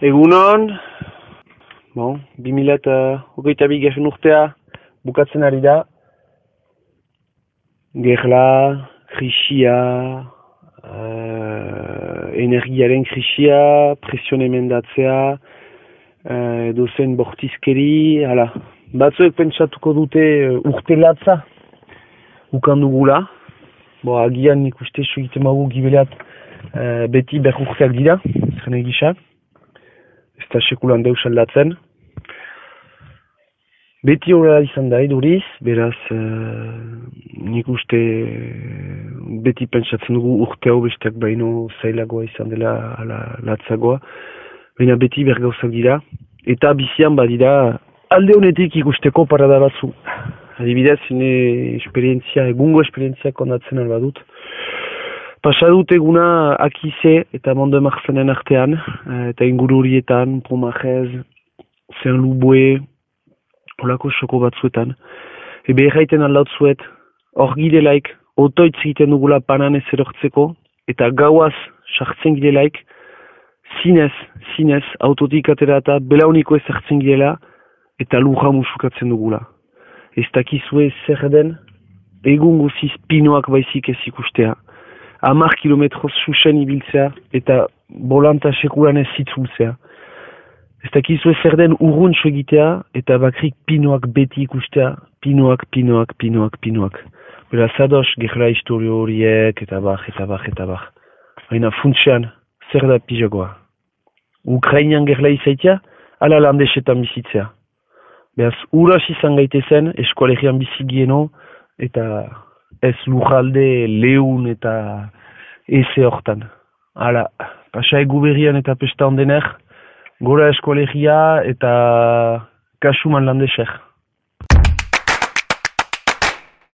Egunon, bon, 2000 eta hogeita bi gehen urtea bukatzen ari da. Gerla, krisia, uh, energiaren krisia, presion emendatzea, uh, edo zen bortizkeri, hala. Batzuek pentsatuko dute uh, urte latza, ukan dugula. Bo, agian ikuste egiten magu gibelat uh, beti behar urteak dira, zene gisa ez da sekulan deus aldatzen. Beti horrela izan da eduriz, beraz uh, nik uste beti pentsatzen dugu urte hau besteak baino zailagoa izan dela ala, latzagoa. Baina beti bergauzak dira. Eta bizian badira alde honetik ikusteko parada batzu. Adibidez, zine esperientzia, egungo esperientzia kondatzen albadut. Pasadut eguna akize eta mondo emarzenen artean, eh, eta inguru horietan, Pomajez, Zen Lubue, holako soko batzuetan. Ebe erraiten aldautzuet, hor gidelaik, otoitz egiten dugula panan ez erortzeko, eta gauaz sartzen gidelaik, zinez, zinez, autotik atera eta belauniko ez hartzen gidela, eta luja musukatzen dugula. Ez dakizue zer den, egun guziz pinoak baizik ez ikustea amar kilometroz susen ibiltzea eta bolanta sekuran ez zitzultzea. Ez dakizu zer den urruntxo egitea eta bakrik pinoak beti ikustea, pinoak, pinoak, pinoak, pinoak. Bela zadoz gerla historio horiek eta bach, eta bach, eta bach. Baina funtsean, zer da pijagoa. Ukrainian gerla izaitia, ala landesetan bizitzea. Beaz, uras izan gaitezen, eskualegian bizigieno, eta ez lujalde lehun eta eze hortan. Hala, pasai guberian eta pesta ondener, gora eskolegia eta kasuman landesek.